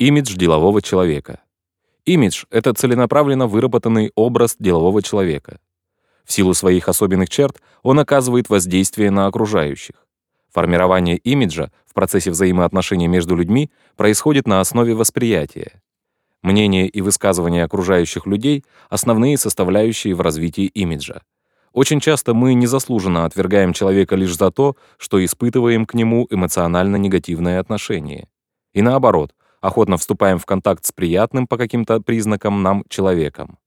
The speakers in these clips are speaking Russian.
Имидж делового человека. Имидж — это целенаправленно выработанный образ делового человека. В силу своих особенных черт он оказывает воздействие на окружающих. Формирование имиджа в процессе взаимоотношений между людьми происходит на основе восприятия. Мнение и высказывания окружающих людей — основные составляющие в развитии имиджа. Очень часто мы незаслуженно отвергаем человека лишь за то, что испытываем к нему эмоционально негативное отношение. И наоборот, охотно вступаем в контакт с приятным по каким-то признакам нам человеком.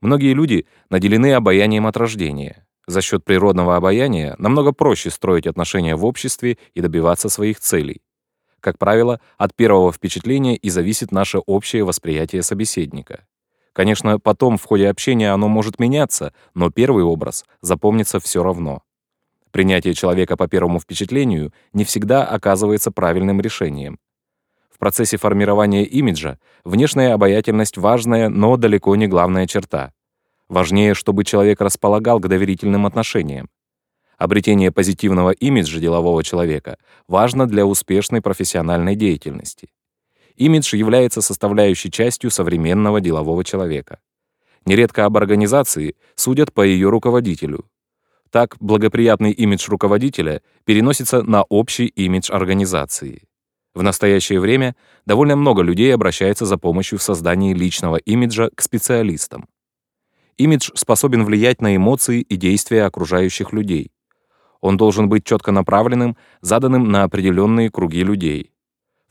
Многие люди наделены обаянием от рождения. За счет природного обаяния намного проще строить отношения в обществе и добиваться своих целей. Как правило, от первого впечатления и зависит наше общее восприятие собеседника. Конечно, потом в ходе общения оно может меняться, но первый образ запомнится все равно. Принятие человека по первому впечатлению не всегда оказывается правильным решением. В процессе формирования имиджа внешняя обаятельность важная, но далеко не главная черта. Важнее, чтобы человек располагал к доверительным отношениям. Обретение позитивного имиджа делового человека важно для успешной профессиональной деятельности. Имидж является составляющей частью современного делового человека. Нередко об организации судят по ее руководителю. Так, благоприятный имидж руководителя переносится на общий имидж организации. В настоящее время довольно много людей обращается за помощью в создании личного имиджа к специалистам. Имидж способен влиять на эмоции и действия окружающих людей. Он должен быть четко направленным, заданным на определенные круги людей.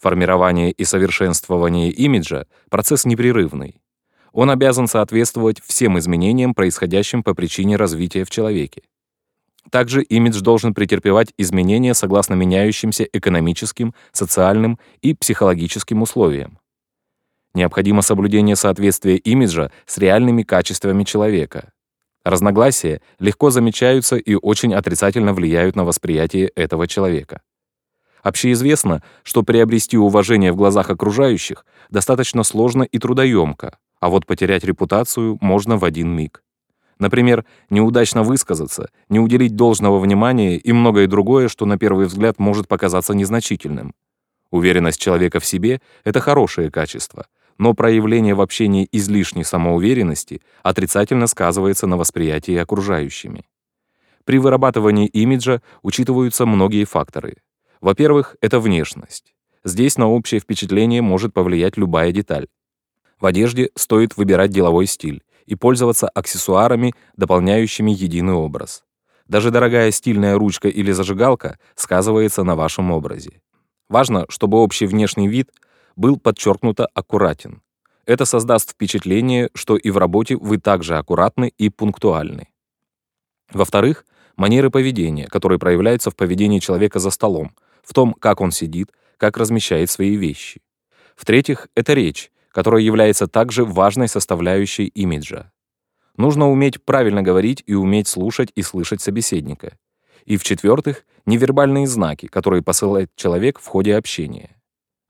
Формирование и совершенствование имиджа — процесс непрерывный. Он обязан соответствовать всем изменениям, происходящим по причине развития в человеке. Также имидж должен претерпевать изменения согласно меняющимся экономическим, социальным и психологическим условиям. Необходимо соблюдение соответствия имиджа с реальными качествами человека. Разногласия легко замечаются и очень отрицательно влияют на восприятие этого человека. Общеизвестно, что приобрести уважение в глазах окружающих достаточно сложно и трудоемко, а вот потерять репутацию можно в один миг. Например, неудачно высказаться, не уделить должного внимания и многое другое, что на первый взгляд может показаться незначительным. Уверенность человека в себе — это хорошее качество, но проявление в общении излишней самоуверенности отрицательно сказывается на восприятии окружающими. При вырабатывании имиджа учитываются многие факторы. Во-первых, это внешность. Здесь на общее впечатление может повлиять любая деталь. В одежде стоит выбирать деловой стиль и пользоваться аксессуарами, дополняющими единый образ. Даже дорогая стильная ручка или зажигалка сказывается на вашем образе. Важно, чтобы общий внешний вид был подчеркнуто аккуратен. Это создаст впечатление, что и в работе вы также аккуратны и пунктуальны. Во-вторых, манеры поведения, которые проявляются в поведении человека за столом, в том, как он сидит, как размещает свои вещи. В-третьих, это речь, которая является также важной составляющей имиджа. Нужно уметь правильно говорить и уметь слушать и слышать собеседника. И в-четвертых, невербальные знаки, которые посылает человек в ходе общения.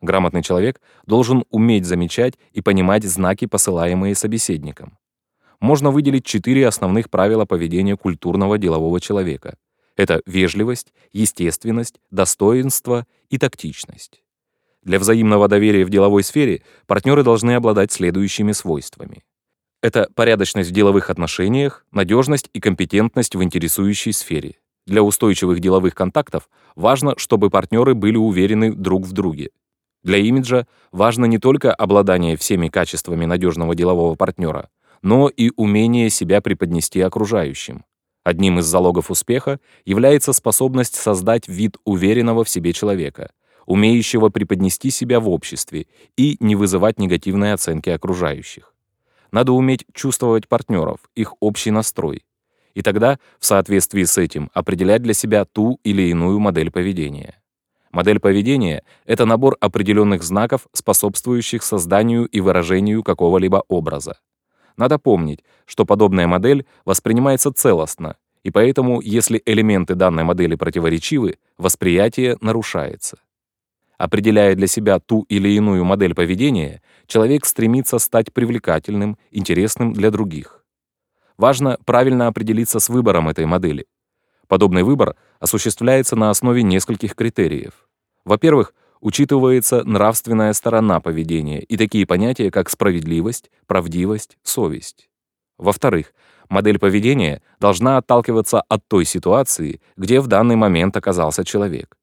Грамотный человек должен уметь замечать и понимать знаки, посылаемые собеседником. Можно выделить четыре основных правила поведения культурного делового человека. Это вежливость, естественность, достоинство и тактичность. Для взаимного доверия в деловой сфере партнеры должны обладать следующими свойствами. Это порядочность в деловых отношениях, надежность и компетентность в интересующей сфере. Для устойчивых деловых контактов важно, чтобы партнеры были уверены друг в друге. Для имиджа важно не только обладание всеми качествами надежного делового партнера, но и умение себя преподнести окружающим. Одним из залогов успеха является способность создать вид уверенного в себе человека — умеющего преподнести себя в обществе и не вызывать негативной оценки окружающих. Надо уметь чувствовать партнеров, их общий настрой. И тогда, в соответствии с этим, определять для себя ту или иную модель поведения. Модель поведения — это набор определенных знаков, способствующих созданию и выражению какого-либо образа. Надо помнить, что подобная модель воспринимается целостно, и поэтому, если элементы данной модели противоречивы, восприятие нарушается. Определяя для себя ту или иную модель поведения, человек стремится стать привлекательным, интересным для других. Важно правильно определиться с выбором этой модели. Подобный выбор осуществляется на основе нескольких критериев. Во-первых, учитывается нравственная сторона поведения и такие понятия, как справедливость, правдивость, совесть. Во-вторых, модель поведения должна отталкиваться от той ситуации, где в данный момент оказался человек.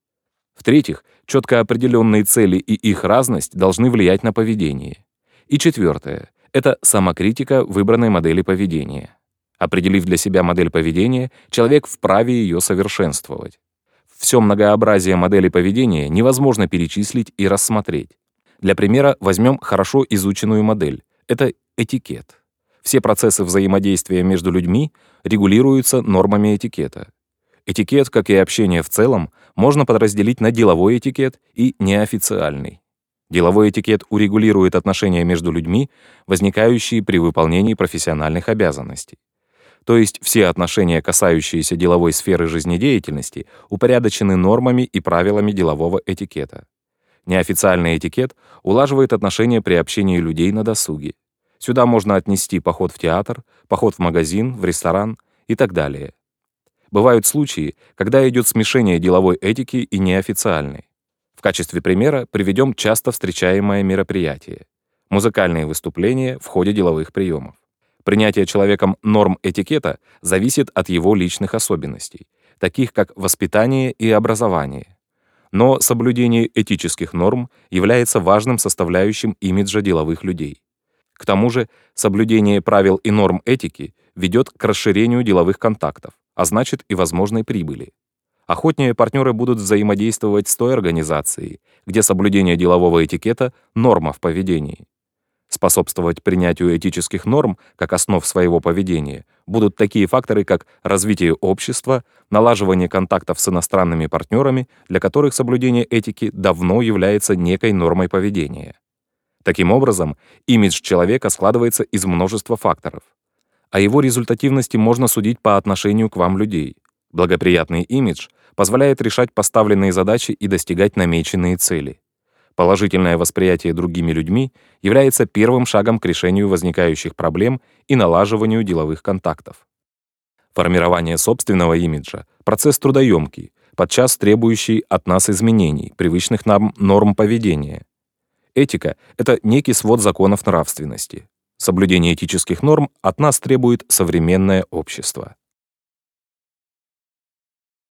В-третьих, четко определенные цели и их разность должны влиять на поведение. И четвертое — это самокритика выбранной модели поведения. Определив для себя модель поведения, человек вправе ее совершенствовать. Все многообразие моделей поведения невозможно перечислить и рассмотреть. Для примера возьмем хорошо изученную модель. Это этикет. Все процессы взаимодействия между людьми регулируются нормами этикета. Этикет, как и общение в целом, можно подразделить на деловой этикет и неофициальный. Деловой этикет урегулирует отношения между людьми, возникающие при выполнении профессиональных обязанностей. То есть все отношения, касающиеся деловой сферы жизнедеятельности, упорядочены нормами и правилами делового этикета. Неофициальный этикет улаживает отношения при общении людей на досуге. Сюда можно отнести поход в театр, поход в магазин, в ресторан и так далее. Бывают случаи, когда идет смешение деловой этики и неофициальной. В качестве примера приведем часто встречаемое мероприятие — музыкальные выступления в ходе деловых приемов. Принятие человеком норм этикета зависит от его личных особенностей, таких как воспитание и образование. Но соблюдение этических норм является важным составляющим имиджа деловых людей. К тому же, соблюдение правил и норм этики ведет к расширению деловых контактов, а значит и возможной прибыли. Охотнее партнеры будут взаимодействовать с той организацией, где соблюдение делового этикета — норма в поведении. Способствовать принятию этических норм как основ своего поведения будут такие факторы, как развитие общества, налаживание контактов с иностранными партнерами, для которых соблюдение этики давно является некой нормой поведения. Таким образом, имидж человека складывается из множества факторов. О его результативности можно судить по отношению к вам людей. Благоприятный имидж позволяет решать поставленные задачи и достигать намеченные цели. Положительное восприятие другими людьми является первым шагом к решению возникающих проблем и налаживанию деловых контактов. Формирование собственного имиджа — процесс трудоемкий, подчас требующий от нас изменений, привычных нам норм поведения. Этика — это некий свод законов нравственности. Соблюдение этических норм от нас требует современное общество.